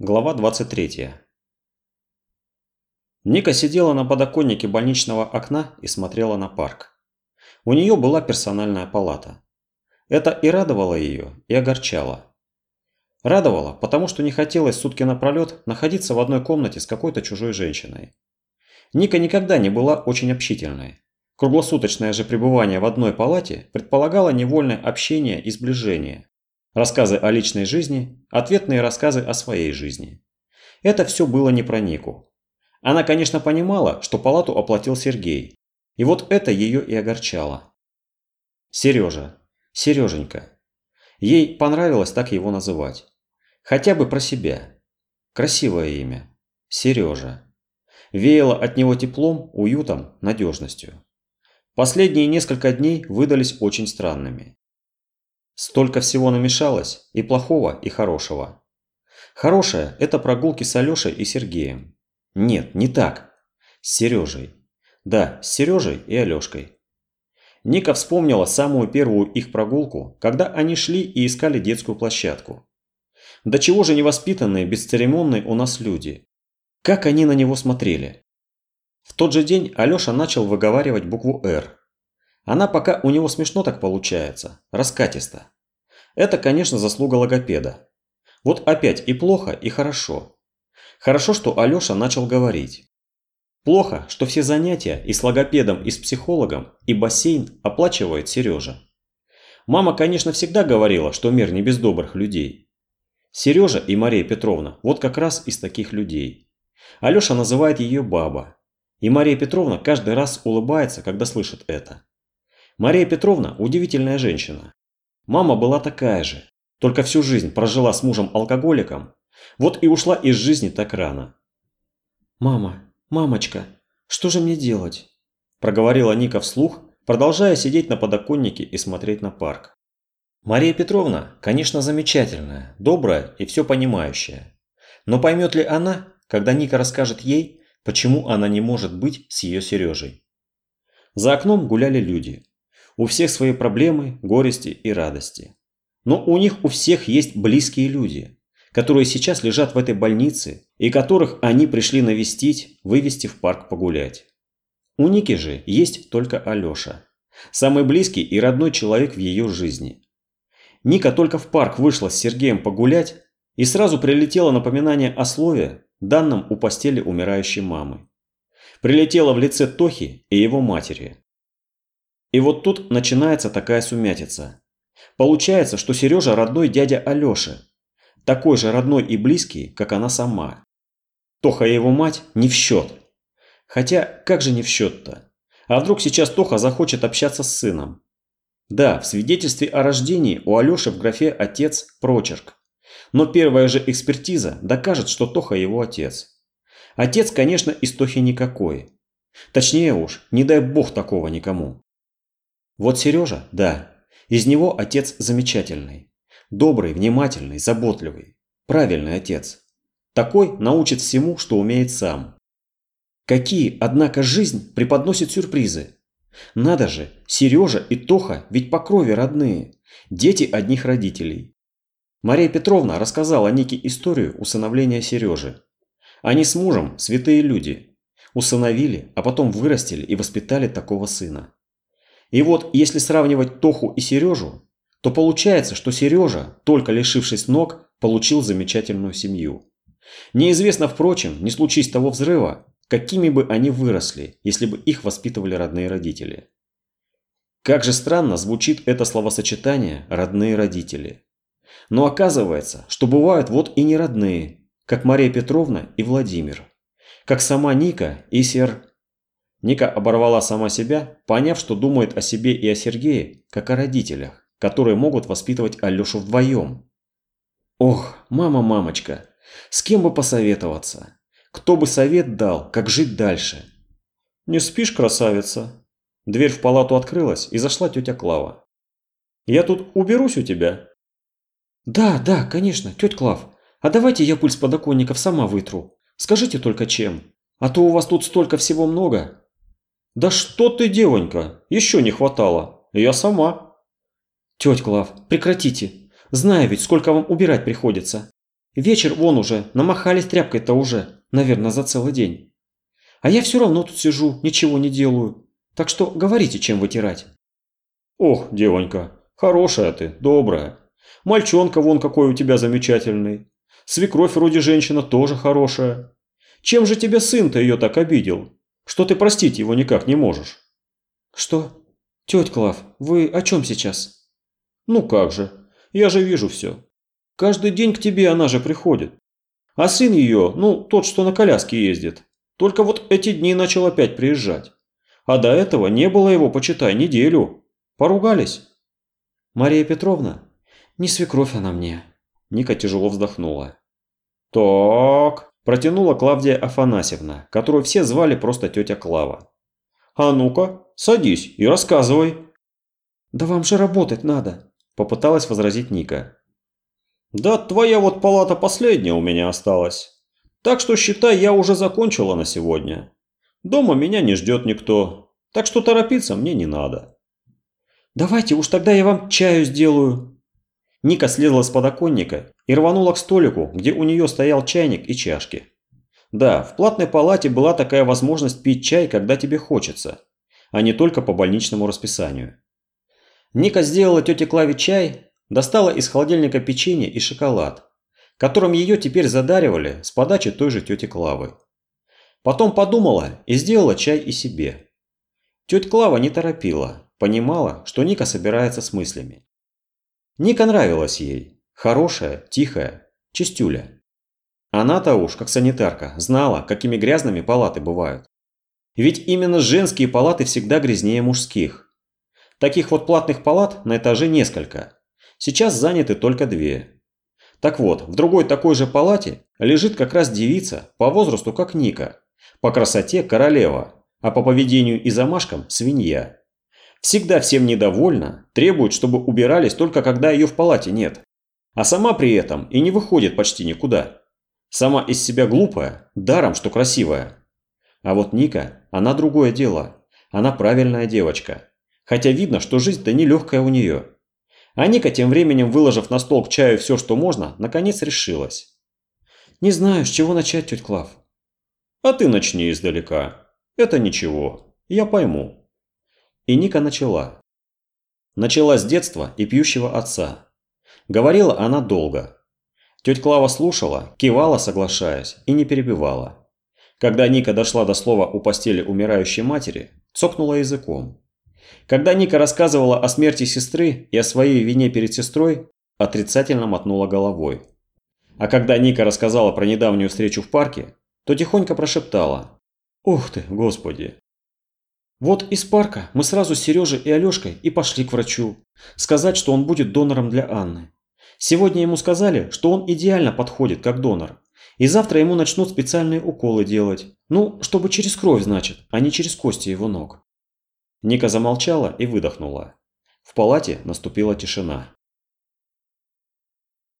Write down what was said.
Глава 23. Ника сидела на подоконнике больничного окна и смотрела на парк. У нее была персональная палата. Это и радовало ее, и огорчало. Радовало, потому что не хотелось сутки напролет находиться в одной комнате с какой-то чужой женщиной. Ника никогда не была очень общительной. Круглосуточное же пребывание в одной палате предполагало невольное общение и сближение. Рассказы о личной жизни, ответные рассказы о своей жизни. Это все было не про Нику. Она, конечно, понимала, что палату оплатил Сергей. И вот это ее и огорчало. Сережа. Сереженька. Ей понравилось так его называть. Хотя бы про себя. Красивое имя. Сережа. Веяло от него теплом, уютом, надежностью. Последние несколько дней выдались очень странными. Столько всего намешалось, и плохого, и хорошего. Хорошее – это прогулки с Алешей и Сергеем. Нет, не так. С Сережей. Да, с Сережей и Алешкой. Ника вспомнила самую первую их прогулку, когда они шли и искали детскую площадку. Да чего же невоспитанные, бесцеремонные у нас люди. Как они на него смотрели. В тот же день Алеша начал выговаривать букву «Р». Она пока у него смешно так получается, раскатисто. Это, конечно, заслуга логопеда. Вот опять и плохо, и хорошо. Хорошо, что Алёша начал говорить. Плохо, что все занятия и с логопедом, и с психологом, и бассейн оплачивает Сережа. Мама, конечно, всегда говорила, что мир не без добрых людей. Сережа и Мария Петровна вот как раз из таких людей. Алёша называет ее баба. И Мария Петровна каждый раз улыбается, когда слышит это. Мария Петровна – удивительная женщина. Мама была такая же, только всю жизнь прожила с мужем-алкоголиком, вот и ушла из жизни так рано. «Мама, мамочка, что же мне делать?» – проговорила Ника вслух, продолжая сидеть на подоконнике и смотреть на парк. Мария Петровна, конечно, замечательная, добрая и все понимающая. Но поймет ли она, когда Ника расскажет ей, почему она не может быть с ее Сережей? За окном гуляли люди. У всех свои проблемы, горести и радости. Но у них у всех есть близкие люди, которые сейчас лежат в этой больнице и которых они пришли навестить, вывести в парк погулять. У Ники же есть только Алёша, самый близкий и родной человек в ее жизни. Ника только в парк вышла с Сергеем погулять и сразу прилетело напоминание о слове, данном у постели умирающей мамы. Прилетело в лице Тохи и его матери. И вот тут начинается такая сумятица. Получается, что Сережа родной дядя Алёши. Такой же родной и близкий, как она сама. Тоха и его мать не в счет. Хотя, как же не в счет-то? А вдруг сейчас Тоха захочет общаться с сыном? Да, в свидетельстве о рождении у Алёши в графе «отец» прочерк. Но первая же экспертиза докажет, что Тоха его отец. Отец, конечно, из Тохи никакой. Точнее уж, не дай бог такого никому. Вот Сережа, да, из него отец замечательный. Добрый, внимательный, заботливый. Правильный отец. Такой научит всему, что умеет сам. Какие, однако, жизнь преподносит сюрпризы. Надо же, Сережа и Тоха ведь по крови родные. Дети одних родителей. Мария Петровна рассказала Нике историю усыновления Сережи. Они с мужем святые люди. Усыновили, а потом вырастили и воспитали такого сына. И вот если сравнивать Тоху и Сережу, то получается, что Сережа, только лишившись ног, получил замечательную семью. Неизвестно, впрочем, не случись того взрыва, какими бы они выросли, если бы их воспитывали родные родители. Как же странно звучит это словосочетание «родные родители». Но оказывается, что бывают вот и не родные, как Мария Петровна и Владимир, как сама Ника и Сер Ника оборвала сама себя, поняв, что думает о себе и о Сергее, как о родителях, которые могут воспитывать Алешу вдвоем. Ох, мама-мамочка, с кем бы посоветоваться? Кто бы совет дал, как жить дальше? Не спишь, красавица? Дверь в палату открылась, и зашла тетя Клава. Я тут уберусь у тебя. Да, да, конечно, тетя Клав. А давайте я пыль с подоконников сама вытру. Скажите только чем. А то у вас тут столько всего много. «Да что ты, девонька, еще не хватало. Я сама». «Тетя Клав, прекратите. Знаю ведь, сколько вам убирать приходится. Вечер вон уже, намахались тряпкой-то уже, наверное, за целый день. А я все равно тут сижу, ничего не делаю. Так что говорите, чем вытирать. Ох, девонька, хорошая ты, добрая. Мальчонка вон какой у тебя замечательный. Свекровь вроде женщина тоже хорошая. Чем же тебя сын-то ее так обидел? Что ты простить его никак не можешь? Что? Тетя Клав, вы о чем сейчас? Ну как же, я же вижу все. Каждый день к тебе она же приходит. А сын ее, ну, тот, что на коляске ездит, только вот эти дни начал опять приезжать. А до этого не было его, почитай, неделю. Поругались. Мария Петровна, не свекровь она мне. Ника тяжело вздохнула. Так, протянула Клавдия Афанасьевна, которую все звали просто тетя Клава. А ну-ка, садись и рассказывай. Да вам же работать надо, попыталась возразить Ника. Да твоя вот палата последняя у меня осталась. Так что считай, я уже закончила на сегодня. Дома меня не ждет никто, так что торопиться мне не надо. Давайте уж тогда я вам чаю сделаю. Ника слезла с подоконника и рванула к столику, где у нее стоял чайник и чашки. Да, в платной палате была такая возможность пить чай, когда тебе хочется, а не только по больничному расписанию. Ника сделала тете Клаве чай, Достала из холодильника печенье и шоколад, которым ее теперь задаривали с подачи той же тети Клавы. Потом подумала и сделала чай и себе. Тетя Клава не торопила, понимала, что Ника собирается с мыслями. Ника нравилась ей. Хорошая, тихая, чистюля. Она-то уж, как санитарка, знала, какими грязными палаты бывают. Ведь именно женские палаты всегда грязнее мужских. Таких вот платных палат на этаже несколько, Сейчас заняты только две. Так вот, в другой такой же палате лежит как раз девица, по возрасту как Ника, по красоте королева, а по поведению и замашкам свинья. Всегда всем недовольна, требует, чтобы убирались только когда ее в палате нет. А сама при этом и не выходит почти никуда. Сама из себя глупая, даром, что красивая. А вот Ника, она другое дело. Она правильная девочка. Хотя видно, что жизнь-то нелегкая у нее. А Ника, тем временем, выложив на стол к чаю все, что можно, наконец решилась. «Не знаю, с чего начать, тетя Клав». «А ты начни издалека. Это ничего. Я пойму». И Ника начала. Начала с детства и пьющего отца. Говорила она долго. Тетя Клава слушала, кивала, соглашаясь, и не перебивала. Когда Ника дошла до слова у постели умирающей матери, цокнула языком. Когда Ника рассказывала о смерти сестры и о своей вине перед сестрой, отрицательно мотнула головой. А когда Ника рассказала про недавнюю встречу в парке, то тихонько прошептала «Ух ты, господи!» Вот из парка мы сразу с Сережей и Алешкой и пошли к врачу, сказать, что он будет донором для Анны. Сегодня ему сказали, что он идеально подходит как донор, и завтра ему начнут специальные уколы делать, ну, чтобы через кровь, значит, а не через кости его ног. Ника замолчала и выдохнула. В палате наступила тишина.